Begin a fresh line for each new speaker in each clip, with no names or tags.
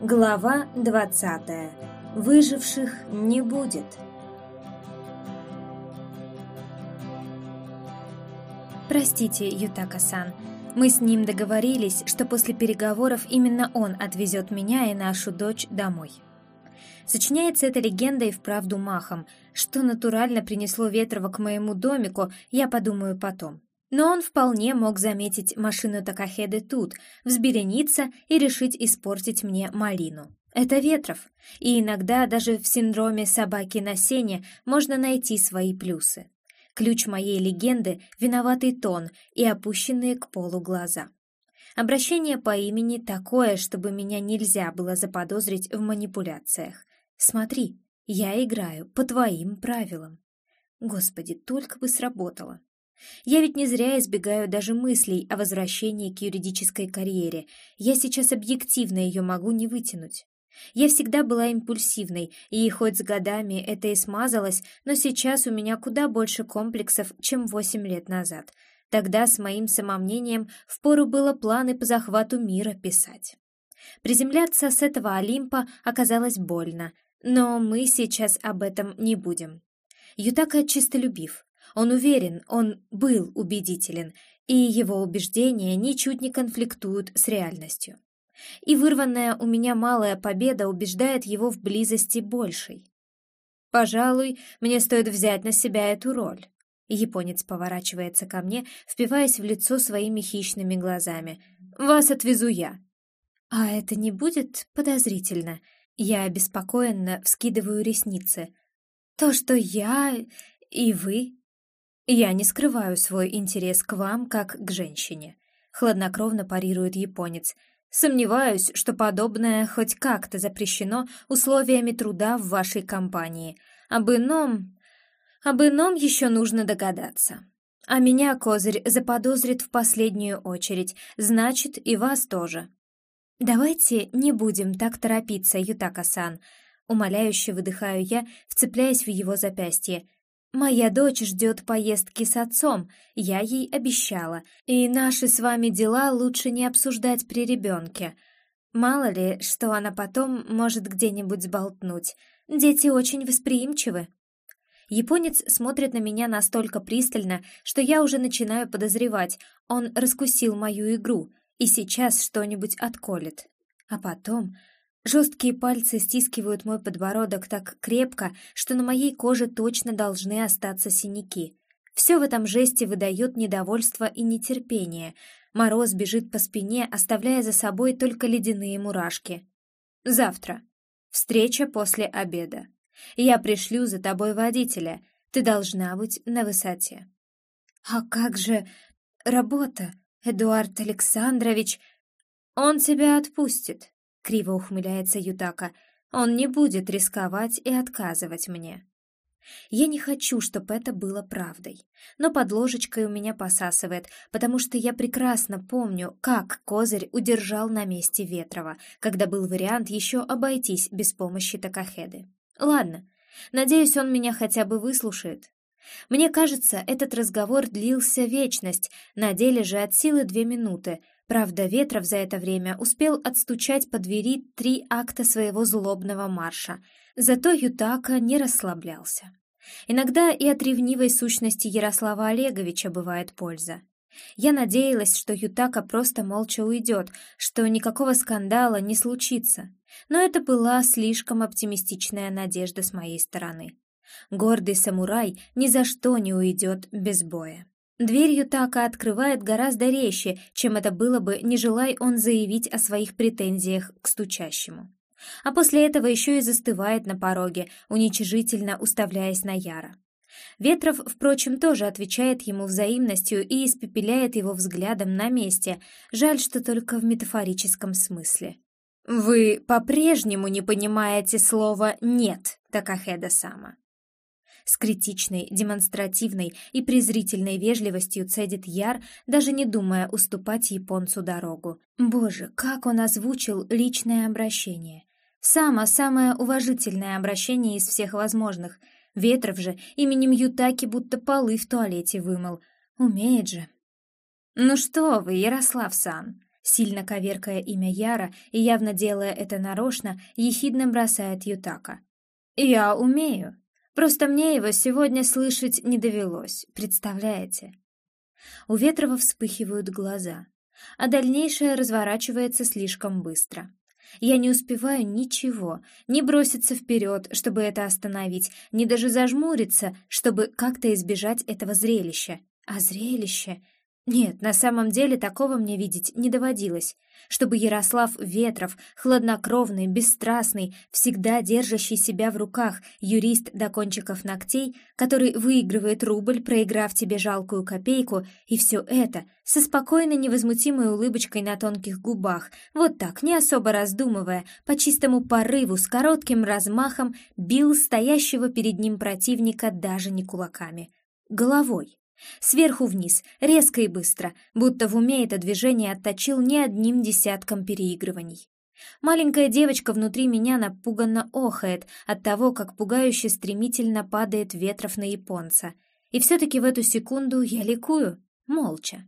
Глава 20. Выживших не будет. Простите, Ютака-сан. Мы с ним договорились, что после переговоров именно он отвезет меня и нашу дочь домой. Сочиняется эта легенда и вправду махом. Что натурально принесло Ветрова к моему домику, я подумаю потом. Но он вполне мог заметить машину Такахеды тут, взбелениться и решить испортить мне малину. Это Ветров, и иногда даже в синдроме собаки на сене можно найти свои плюсы. Ключ моей легенды — виноватый тон и опущенные к полу глаза. Обращение по имени такое, чтобы меня нельзя было заподозрить в манипуляциях. Смотри, я играю по твоим правилам. Господи, только бы сработало. Я ведь не зря избегаю даже мыслей о возвращении к юридической карьере. Я сейчас объективно ее могу не вытянуть. Я всегда была импульсивной, и хоть с годами это и смазалось, но сейчас у меня куда больше комплексов, чем восемь лет назад. Тогда с моим самомнением впору было планы по захвату мира писать. Приземляться с этого Олимпа оказалось больно, но мы сейчас об этом не будем. Ютака чистолюбив, он уверен, он был убедителен, и его убеждения ничуть не конфликтуют с реальностью. И вырванная у меня малая победа убеждает его в близости большей. «Пожалуй, мне стоит взять на себя эту роль». Японец поворачивается ко мне, впиваясь в лицо своими хищными глазами. «Вас отвезу я». «А это не будет подозрительно?» Я обеспокоенно вскидываю ресницы. «То, что я и вы «Я не скрываю свой интерес к вам, как к женщине», — хладнокровно парирует японец. «Сомневаюсь, что подобное хоть как-то запрещено условиями труда в вашей компании. Об ином... об ином еще нужно догадаться. А меня Козырь заподозрит в последнюю очередь, значит, и вас тоже». «Давайте не будем так торопиться, Ютака-сан», — умоляюще выдыхаю я, вцепляясь в его запястье — Моя дочь ждет поездки с отцом, я ей обещала, и наши с вами дела лучше не обсуждать при ребенке. Мало ли, что она потом может где-нибудь сболтнуть. Дети очень восприимчивы. Японец смотрит на меня настолько пристально, что я уже начинаю подозревать, он раскусил мою игру и сейчас что-нибудь отколет. А потом Жесткие пальцы стискивают мой подбородок так крепко, что на моей коже точно должны остаться синяки. Все в этом жесте выдает недовольство и нетерпение. Мороз бежит по спине, оставляя за собой только ледяные мурашки. «Завтра. Встреча после обеда. Я пришлю за тобой водителя. Ты должна быть на высоте». «А как же работа, Эдуард Александрович?» «Он тебя отпустит», Криво ухмыляется Ютака. Он не будет рисковать и отказывать мне. Я не хочу, чтобы это было правдой, но под ложечкой у меня посасывает, потому что я прекрасно помню, как Козырь удержал на месте Ветрова, когда был вариант еще обойтись без помощи Такахеды. Ладно, надеюсь, он меня хотя бы выслушает. Мне кажется, этот разговор длился вечность, на деле же от силы две минуты, Правда, Ветров за это время успел отстучать по двери три акта своего злобного марша, зато Ютака не расслаблялся. Иногда и от ревнивой сущности Ярослава Олеговича бывает польза. Я надеялась, что Ютака просто молча уйдет, что никакого скандала не случится, но это была слишком оптимистичная надежда с моей стороны. Гордый самурай ни за что не уйдет без боя. Дверью Така открывает гораздо резче, чем это было бы, не желая он заявить о своих претензиях к стучащему. А после этого еще и застывает на пороге, уничижительно уставляясь на Яра. Ветров, впрочем, тоже отвечает ему взаимностью и испепеляет его взглядом на месте, жаль, что только в метафорическом смысле. «Вы по-прежнему не понимаете слова «нет», Такахеда-сама», с критичной, демонстративной и презрительной вежливостью цедит Яр, даже не думая уступать японцу дорогу. Боже, как он озвучил личное обращение. Самое-самое уважительное обращение из всех возможных. Ветров же именем Ютаки будто полы в туалете вымыл. Умеет же. «Ну что вы, Ярослав-сан!» Сильно коверкая имя Яра и явно делая это нарочно, ехидно бросает Ютака. «Я умею. Просто мне его сегодня слышать не довелось, представляете?» У Ветрова вспыхивают глаза, а дальнейшее разворачивается слишком быстро. Я не успеваю ничего, не броситься вперед, чтобы это остановить, не даже зажмуриться, чтобы как-то избежать этого зрелища. А зрелище нет, на самом деле такого мне видеть не доводилось. Чтобы Ярослав Ветров, хладнокровный, бесстрастный, всегда держащий себя в руках, юрист до кончиков ногтей, который выигрывает рубль, проиграв тебе жалкую копейку, и все это со спокойной невозмутимой улыбочкой на тонких губах, вот так, не особо раздумывая, по чистому порыву, с коротким размахом, бил стоящего перед ним противника даже не кулаками, головой. Сверху вниз, резко и быстро, будто в уме это движение отточил не одним десятком переигрываний. Маленькая девочка внутри меня напуганно охает от того, как пугающе стремительно падает ветров на японца. И все-таки в эту секунду я ликую, молча.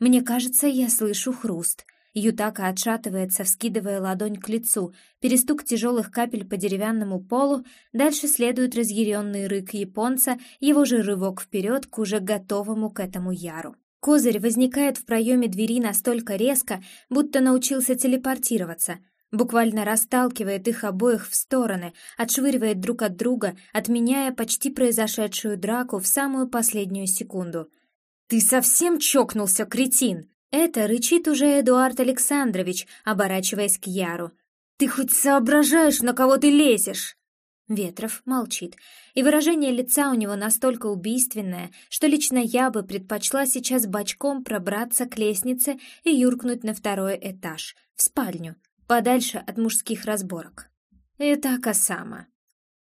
Мне кажется, я слышу хруст — Ютака отшатывается, вскидывая ладонь к лицу, перестук тяжелых капель по деревянному полу, дальше следует разъяренный рык японца, его же рывок вперед к уже готовому к этому яру. Козырь возникает в проеме двери настолько резко, будто научился телепортироваться, буквально расталкивает их обоих в стороны, отшвыривает друг от друга, отменяя почти произошедшую драку в самую последнюю секунду. «Ты совсем чокнулся, кретин!» Это рычит уже Эдуард Александрович, оборачиваясь к Яру. «Ты хоть соображаешь, на кого ты лезешь?» Ветров молчит, и выражение лица у него настолько убийственное, что лично я бы предпочла сейчас бочком пробраться к лестнице и юркнуть на второй этаж, в спальню, подальше от мужских разборок. И так Осама.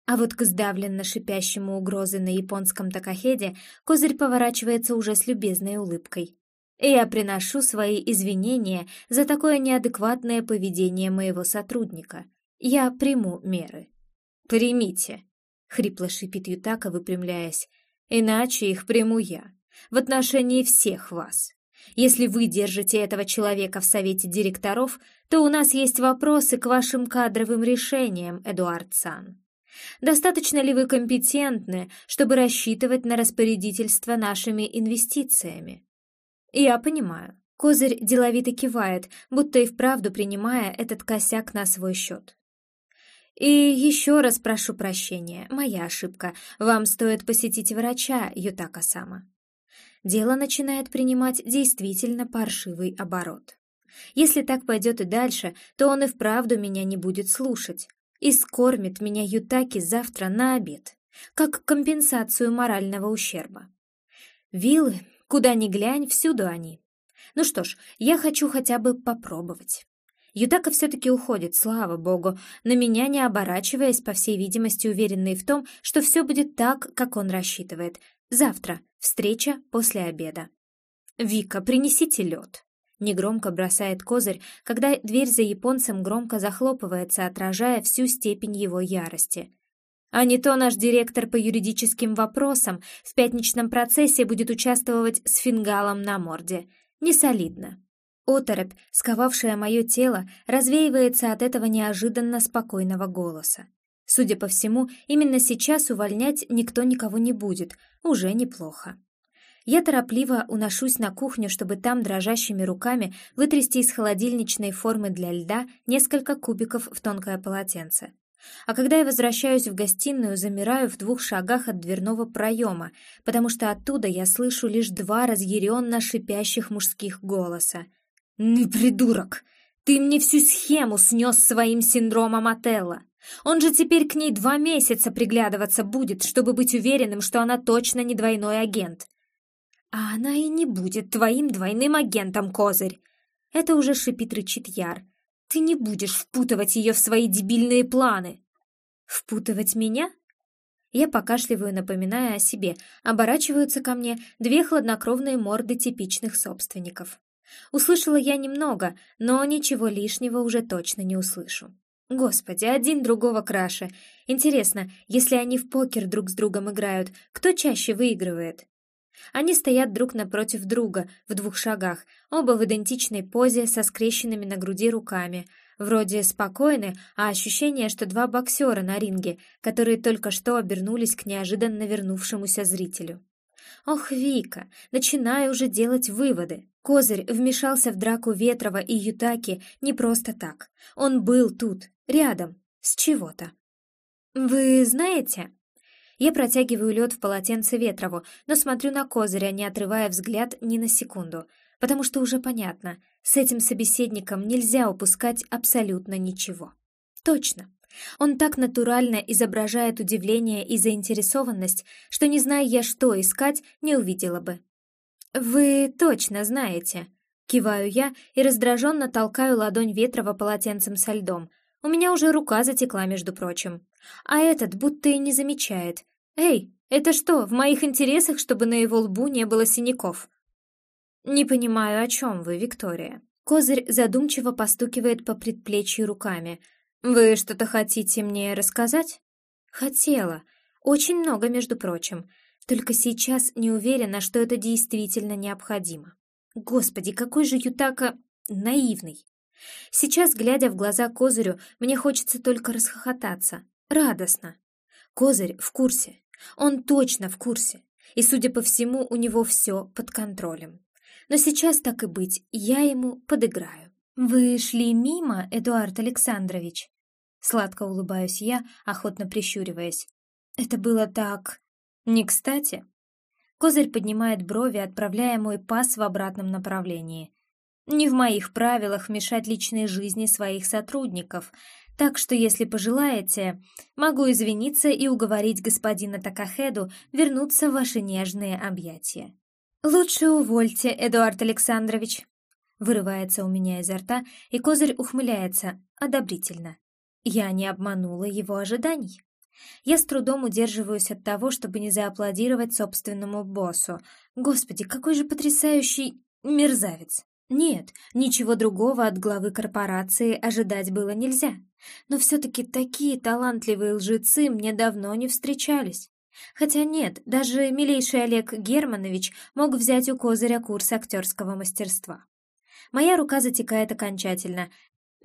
А вот к сдавленно шипящему угрозы на японском такахеде козырь поворачивается уже с любезной улыбкой я приношу свои извинения за такое неадекватное поведение моего сотрудника. Я приму меры. «Примите», — хрипло шипит Ютака, выпрямляясь, «иначе их приму я, в отношении всех вас. Если вы держите этого человека в совете директоров, то у нас есть вопросы к вашим кадровым решениям, Эдуард Сан. Достаточно ли вы компетентны, чтобы рассчитывать на распорядительство нашими инвестициями? «Я понимаю». Козырь деловито кивает, будто и вправду принимая этот косяк на свой счет. «И еще раз прошу прощения, моя ошибка. Вам стоит посетить врача, Ютака-сама». Дело начинает принимать действительно паршивый оборот. Если так пойдет и дальше, то он и вправду меня не будет слушать и скормит меня Ютаки завтра на обед, как компенсацию морального ущерба. Вилы Куда ни глянь, всюду они. Ну что ж, я хочу хотя бы попробовать. Ютака все-таки уходит, слава богу, на меня не оборачиваясь, по всей видимости, уверенный в том, что все будет так, как он рассчитывает. Завтра. Встреча после обеда. «Вика, принесите лед», — негромко бросает козырь, когда дверь за японцем громко захлопывается, отражая всю степень его ярости. А не то наш директор по юридическим вопросам в пятничном процессе будет участвовать с фингалом на морде. Несолидно. Оторопь, сковавшая мое тело, развеивается от этого неожиданно спокойного голоса. Судя по всему, именно сейчас увольнять никто никого не будет, уже неплохо. Я торопливо уношусь на кухню, чтобы там дрожащими руками вытрясти из холодильничной формы для льда несколько кубиков в тонкое полотенце. А когда я возвращаюсь в гостиную, замираю в двух шагах от дверного проема, потому что оттуда я слышу лишь два разъяренно шипящих мужских голоса. «Ну, придурок! Ты мне всю схему снес своим синдромом Отелла! Он же теперь к ней два месяца приглядываться будет, чтобы быть уверенным, что она точно не двойной агент!» «А она и не будет твоим двойным агентом, козырь!» Это уже шипит-рычит Яр. Ты не будешь впутывать ее в свои дебильные планы. Впутывать меня? Я покашливаю, напоминая о себе. Оборачиваются ко мне две хладнокровные морды типичных собственников. Услышала я немного, но ничего лишнего уже точно не услышу. Господи, один другого краше. Интересно, если они в покер друг с другом играют, кто чаще выигрывает? Они стоят друг напротив друга, в двух шагах, оба в идентичной позе со скрещенными на груди руками. Вроде спокойны, а ощущение, что два боксера на ринге, которые только что обернулись к неожиданно вернувшемуся зрителю. Ох, Вика, начинаю уже делать выводы. Козырь вмешался в драку Ветрова и Ютаки не просто так. Он был тут, рядом, с чего-то. «Вы знаете?» Я протягиваю лед в полотенце Ветрову, но смотрю на Козыря, не отрывая взгляд ни на секунду, потому что уже понятно, с этим собеседником нельзя упускать абсолютно ничего. Точно. Он так натурально изображает удивление и заинтересованность, что, не зная я, что искать, не увидела бы. «Вы точно знаете», — киваю я и раздраженно толкаю ладонь Ветрова полотенцем со льдом. У меня уже рука затекла, между прочим. А этот будто и не замечает. «Эй, это что, в моих интересах, чтобы на его лбу не было синяков?» «Не понимаю, о чем вы, Виктория». Козырь задумчиво постукивает по предплечью руками. «Вы что-то хотите мне рассказать?» «Хотела. Очень много, между прочим. Только сейчас не уверена, что это действительно необходимо. Господи, какой же Ютака наивный. Сейчас, глядя в глаза Козырю, мне хочется только расхохотаться. Радостно. Козырь в курсе. Он точно в курсе. И, судя по всему, у него все под контролем. Но сейчас, так и быть, я ему подыграю. «Вы шли мимо, Эдуард Александрович?» Сладко улыбаюсь я, охотно прищуриваясь. «Это было так...» Не кстати. Козырь поднимает брови, отправляя мой пас в обратном направлении. Не в моих правилах мешать личной жизни своих сотрудников, так что, если пожелаете, могу извиниться и уговорить господина Такахеду вернуться в ваши нежные объятия. «Лучше увольте, Эдуард Александрович», — вырывается у меня изо рта, и Козырь ухмыляется одобрительно. Я не обманула его ожиданий. Я с трудом удерживаюсь от того, чтобы не зааплодировать собственному боссу. Господи, какой же потрясающий мерзавец! Нет, ничего другого от главы корпорации ожидать было нельзя. Но все-таки такие талантливые лжецы мне давно не встречались. Хотя нет, даже милейший Олег Германович мог взять у Козыря курс актерского мастерства. Моя рука затекает окончательно,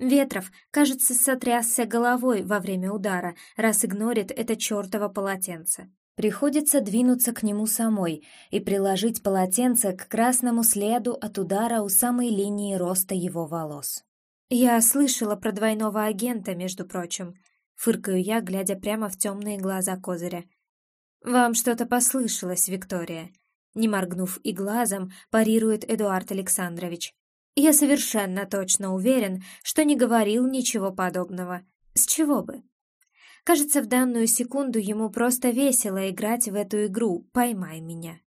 Ветров, кажется, сотрясся головой во время удара, раз игнорит это чертово полотенце. Приходится двинуться к нему самой и приложить полотенце к красному следу от удара у самой линии роста его волос. «Я слышала про двойного агента, между прочим», — фыркаю я, глядя прямо в темные глаза Козыря. «Вам что-то послышалось, Виктория?» Не моргнув и глазом, парирует Эдуард Александрович. Я совершенно точно уверен, что не говорил ничего подобного. С чего бы? Кажется, в данную секунду ему просто весело играть в эту игру «Поймай меня».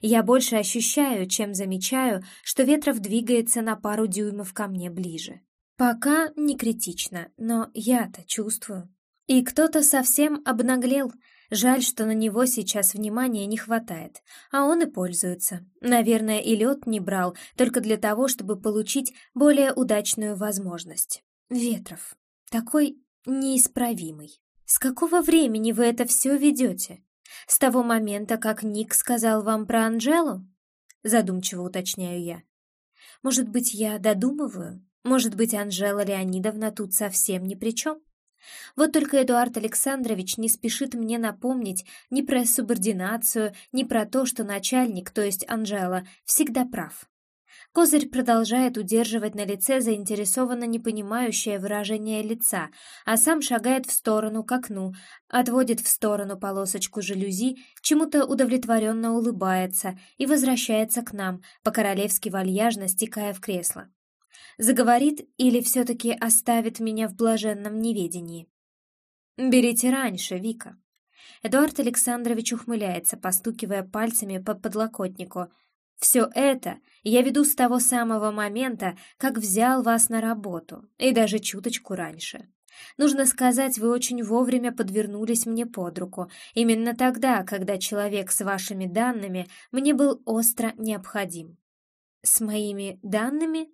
Я больше ощущаю, чем замечаю, что Ветров двигается на пару дюймов ко мне ближе. Пока не критично, но я-то чувствую. И кто-то совсем обнаглел, Жаль, что на него сейчас внимания не хватает, а он и пользуется. Наверное, и лед не брал, только для того, чтобы получить более удачную возможность. Ветров. Такой неисправимый. С какого времени вы это все ведете? С того момента, как Ник сказал вам про Анжелу? Задумчиво уточняю я. Может быть, я додумываю? Может быть, Анжела Леонидовна тут совсем ни при чем? Вот только Эдуард Александрович не спешит мне напомнить ни про субординацию, ни про то, что начальник, то есть Анжела, всегда прав. Козырь продолжает удерживать на лице заинтересованно непонимающее выражение лица, а сам шагает в сторону к окну, отводит в сторону полосочку жалюзи, чему-то удовлетворенно улыбается и возвращается к нам, по-королевски вальяжно стекая в кресло заговорит или все-таки оставит меня в блаженном неведении. «Берите раньше, Вика». Эдуард Александрович ухмыляется, постукивая пальцами по подлокотнику. «Все это я веду с того самого момента, как взял вас на работу, и даже чуточку раньше. Нужно сказать, вы очень вовремя подвернулись мне под руку, именно тогда, когда человек с вашими данными мне был остро необходим». «С моими данными?»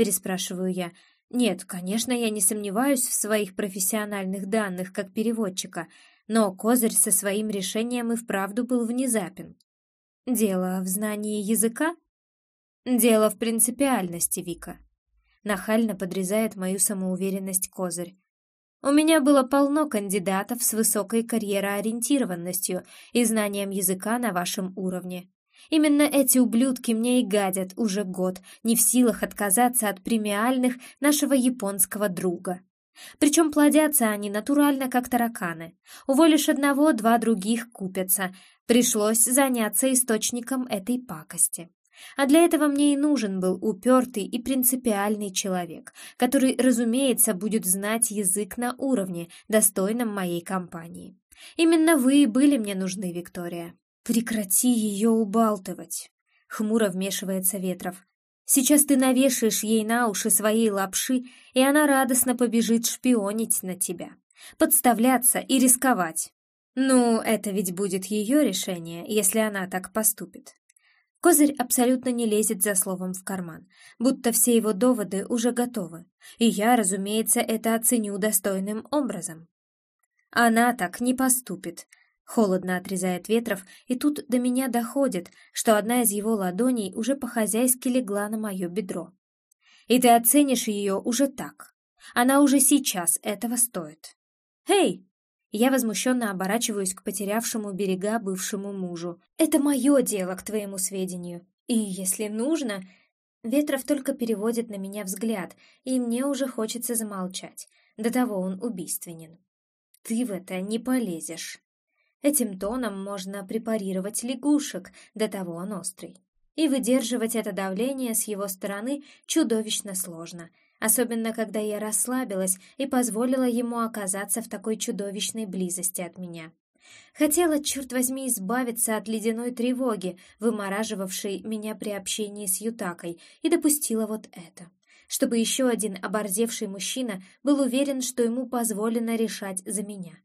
переспрашиваю я. Нет, конечно, я не сомневаюсь в своих профессиональных данных как переводчика, но Козырь со своим решением и вправду был внезапен. Дело в знании языка? Дело в принципиальности, Вика. Нахально подрезает мою самоуверенность козырь. У меня было полно кандидатов с высокой карьероориентированностью и знанием языка на вашем уровне. Именно эти ублюдки мне и гадят уже год, не в силах отказаться от премиальных нашего японского друга. Причем плодятся они натурально, как тараканы. Уволишь одного, два других купятся. Пришлось заняться источником этой пакости. А для этого мне и нужен был упертый и принципиальный человек, который, разумеется, будет знать язык на уровне, достойном моей компании. Именно вы и были мне нужны, Виктория. Прекрати ее убалтывать. Хмуро вмешивается Ветров. Сейчас ты навешаешь ей на уши своей лапши, и она радостно побежит шпионить на тебя, подставляться и рисковать. Ну, это ведь будет ее решение, если она так поступит. Козырь абсолютно не лезет за словом в карман, будто все его доводы уже готовы, и я, разумеется, это оценю достойным образом. Она так не поступит, Холодно отрезает Ветров, и тут до меня доходит, что одна из его ладоней уже по-хозяйски легла на мое бедро. И ты оценишь ее уже так. Она уже сейчас этого стоит. «Эй!» Я возмущенно оборачиваюсь к потерявшему берега бывшему мужу. «Это мое дело, к твоему сведению. И если нужно...» Ветров только переводит на меня взгляд, и мне уже хочется замолчать. До того он убийственен. «Ты в это не полезешь». Этим тоном можно препарировать лягушек, до того он острый. И выдерживать это давление с его стороны чудовищно сложно, особенно когда я расслабилась и позволила ему оказаться в такой чудовищной близости от меня. Хотела, черт возьми, избавиться от ледяной тревоги, вымораживавшей меня при общении с Ютакой, и допустила вот это. Чтобы еще один оборзевший мужчина был уверен, что ему позволено решать за меня.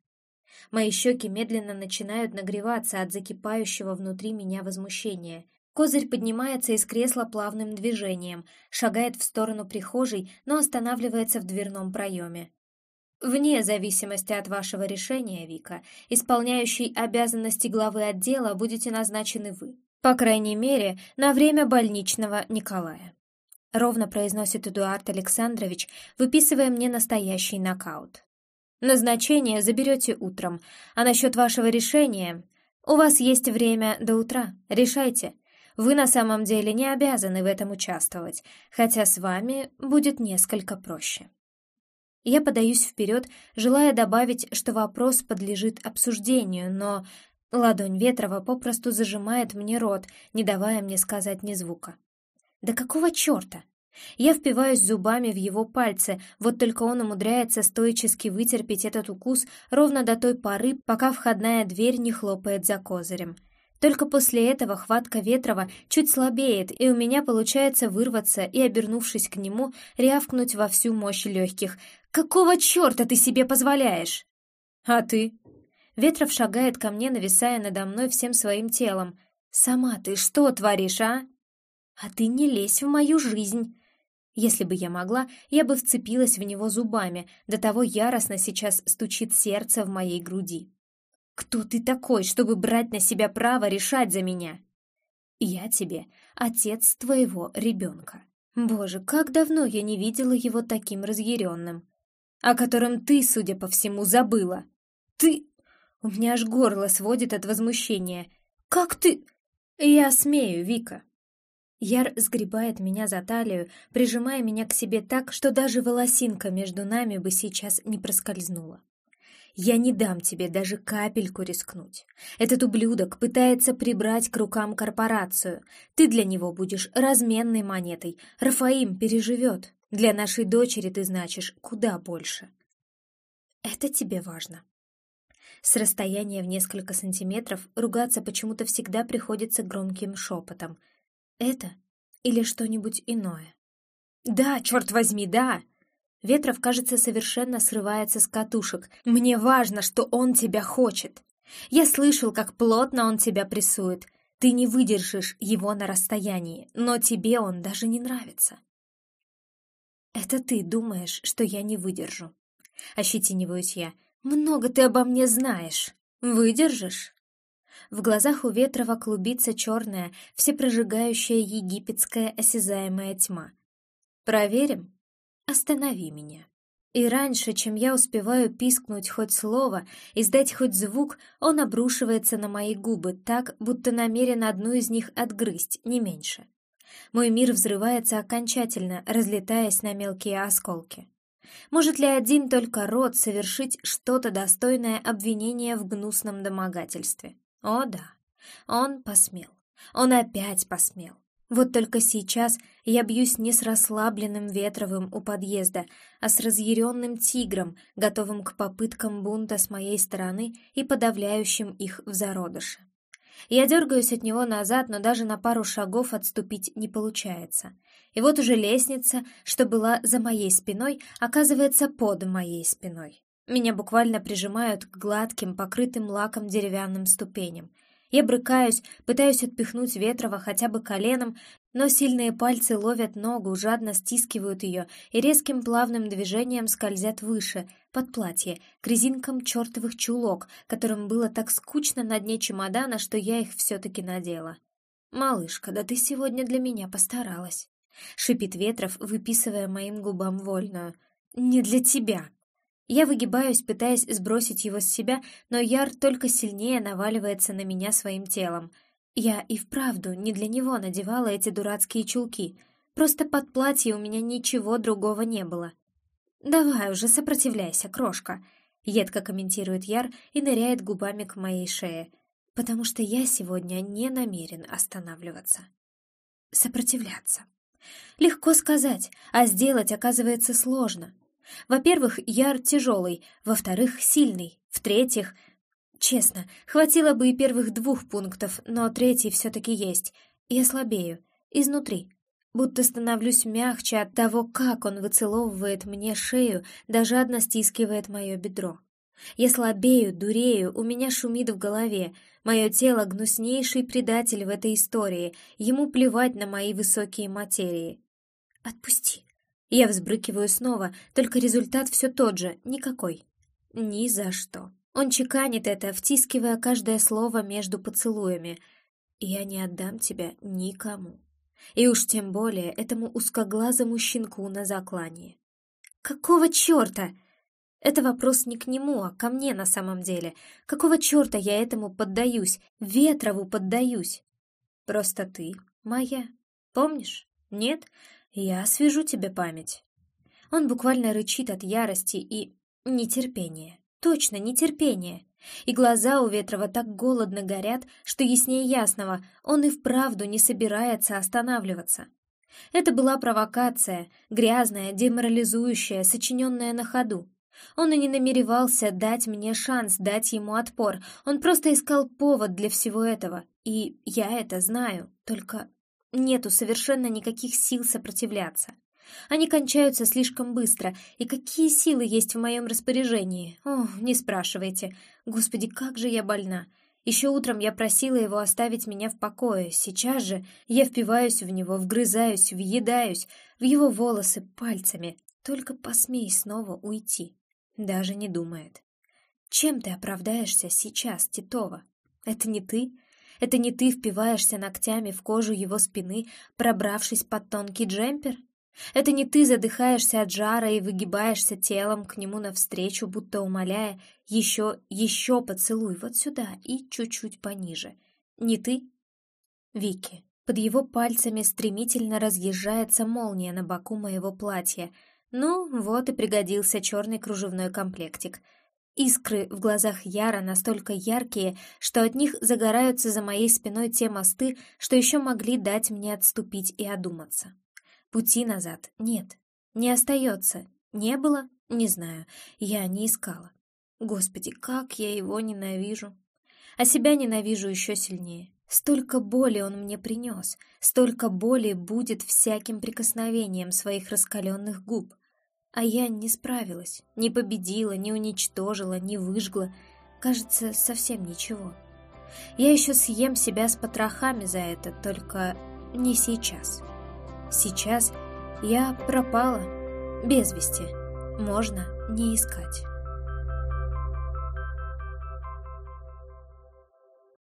Мои щеки медленно начинают нагреваться от закипающего внутри меня возмущения. Козырь поднимается из кресла плавным движением, шагает в сторону прихожей, но останавливается в дверном проеме. Вне зависимости от вашего решения, Вика, исполняющий обязанности главы отдела будете назначены вы. По крайней мере, на время больничного Николая. Ровно произносит Эдуард Александрович, выписывая мне настоящий нокаут. Назначение заберете утром, а насчет вашего решения... У вас есть время до утра, решайте. Вы на самом деле не обязаны в этом участвовать, хотя с вами будет несколько проще. Я подаюсь вперед, желая добавить, что вопрос подлежит обсуждению, но ладонь Ветрова попросту зажимает мне рот, не давая мне сказать ни звука. Да какого черта? Я впиваюсь зубами в его пальцы, вот только он умудряется стоически вытерпеть этот укус ровно до той поры, пока входная дверь не хлопает за козырем. Только после этого хватка Ветрова чуть слабеет, и у меня получается вырваться и, обернувшись к нему, рявкнуть во всю мощь легких. «Какого черта ты себе позволяешь?» «А ты?» Ветров шагает ко мне, нависая надо мной всем своим телом. «Сама ты что творишь, а?» «А ты не лезь в мою жизнь!» Если бы я могла, я бы вцепилась в него зубами, до того яростно сейчас стучит сердце в моей груди. «Кто ты такой, чтобы брать на себя право решать за меня?» «Я тебе отец твоего ребенка». Боже, как давно я не видела его таким разъяренным. О котором ты, судя по всему, забыла. Ты... У меня аж горло сводит от возмущения. Как ты... Я смею, Вика. Яр сгребает меня за талию, прижимая меня к себе так, что даже волосинка между нами бы сейчас не проскользнула. Я не дам тебе даже капельку рискнуть. Этот ублюдок пытается прибрать к рукам корпорацию. Ты для него будешь разменной монетой. Рафаим переживет. Для нашей дочери ты значишь куда больше. Это тебе важно. С расстояния в несколько сантиметров ругаться почему-то всегда приходится громким шепотом — это или что-нибудь иное? Да, черт возьми, да! Ветров, кажется, совершенно срывается с катушек. Мне важно, что он тебя хочет. Я слышал, как плотно он тебя прессует. Ты не выдержишь его на расстоянии, но тебе он даже не нравится. Это ты думаешь, что я не выдержу. Ощетиниваюсь я. Много ты обо мне знаешь. Выдержишь? В глазах у Ветрова клубится черная, всепрожигающая египетская осязаемая тьма. «Проверим? Останови меня». И раньше, чем я успеваю пискнуть хоть слово, издать хоть звук, он обрушивается на мои губы так, будто намерен одну из них отгрызть, не меньше. Мой мир взрывается окончательно, разлетаясь на мелкие осколки. Может ли один только род совершить что-то достойное обвинения в гнусном домогательстве? О да, он посмел. Он опять посмел. Вот только сейчас я бьюсь не с расслабленным Ветровым у подъезда, а с разъяренным тигром, готовым к попыткам бунта с моей стороны и подавляющим их в зародыше. Я дергаюсь от него назад, но даже на пару шагов отступить не получается. И вот уже лестница, что была за моей спиной, оказывается под моей спиной. Меня буквально прижимают к гладким, покрытым лаком деревянным ступеням — я брыкаюсь, пытаюсь отпихнуть Ветрова хотя бы коленом, но сильные пальцы ловят ногу, жадно стискивают ее и резким плавным движением скользят выше, под платье, к резинкам чертовых чулок, которым было так скучно на дне чемодана, что я их все-таки надела. «Малышка, да ты сегодня для меня постаралась», — шипит Ветров, выписывая моим губам вольную. «Не для тебя», я выгибаюсь, пытаясь сбросить его с себя, но Яр только сильнее наваливается на меня своим телом. Я и вправду не для него надевала эти дурацкие чулки. Просто под платье у меня ничего другого не было. «Давай уже, сопротивляйся, крошка», — едко комментирует Яр и ныряет губами к моей шее, потому что я сегодня не намерен останавливаться. Сопротивляться. Легко сказать, а сделать оказывается сложно. Во-первых, яр тяжелый, во-вторых, сильный, в-третьих... Честно, хватило бы и первых двух пунктов, но третий все-таки есть. Я слабею. Изнутри. Будто становлюсь мягче от того, как он выцеловывает мне шею, да жадно стискивает мое бедро. Я слабею, дурею, у меня шумит в голове. Мое тело — гнуснейший предатель в этой истории. Ему плевать на мои высокие материи. «Отпусти», я взбрыкиваю снова, только результат все тот же, никакой. Ни за что. Он чеканит это, втискивая каждое слово между поцелуями. «Я не отдам тебя никому». И уж тем более этому узкоглазому щенку на заклании. «Какого черта?» Это вопрос не к нему, а ко мне на самом деле. Какого черта я этому поддаюсь? Ветрову поддаюсь? Просто ты моя. Помнишь? Нет? «Я освежу тебе память». Он буквально рычит от ярости и нетерпения. Точно, нетерпения. И глаза у Ветрова так голодно горят, что яснее ясного, он и вправду не собирается останавливаться. Это была провокация, грязная, деморализующая, сочиненная на ходу. Он и не намеревался дать мне шанс, дать ему отпор. Он просто искал повод для всего этого. И я это знаю. Только Нету совершенно никаких сил сопротивляться. Они кончаются слишком быстро, и какие силы есть в моем распоряжении? О, не спрашивайте. Господи, как же я больна. Еще утром я просила его оставить меня в покое. Сейчас же я впиваюсь в него, вгрызаюсь, въедаюсь в его волосы пальцами. Только посмей снова уйти. Даже не думает. Чем ты оправдаешься сейчас, Титова? Это не ты? Это не ты впиваешься ногтями в кожу его спины, пробравшись под тонкий джемпер? Это не ты задыхаешься от жара и выгибаешься телом к нему навстречу, будто умоляя «еще, еще поцелуй вот сюда и чуть-чуть пониже». Не ты? Вики. Под его пальцами стремительно разъезжается молния на боку моего платья. Ну, вот и пригодился черный кружевной комплектик — Искры в глазах Яра настолько яркие, что от них загораются за моей спиной те мосты, что еще могли дать мне отступить и одуматься. Пути назад нет, не остается, не было, не знаю, я не искала. Господи, как я его ненавижу. А себя ненавижу еще сильнее. Столько боли он мне принес, столько боли будет всяким прикосновением своих раскаленных губ — а я не справилась, не победила, не уничтожила, не выжгла. Кажется, совсем ничего. Я еще съем себя с потрохами за это, только не сейчас. Сейчас я пропала без вести. Можно не искать.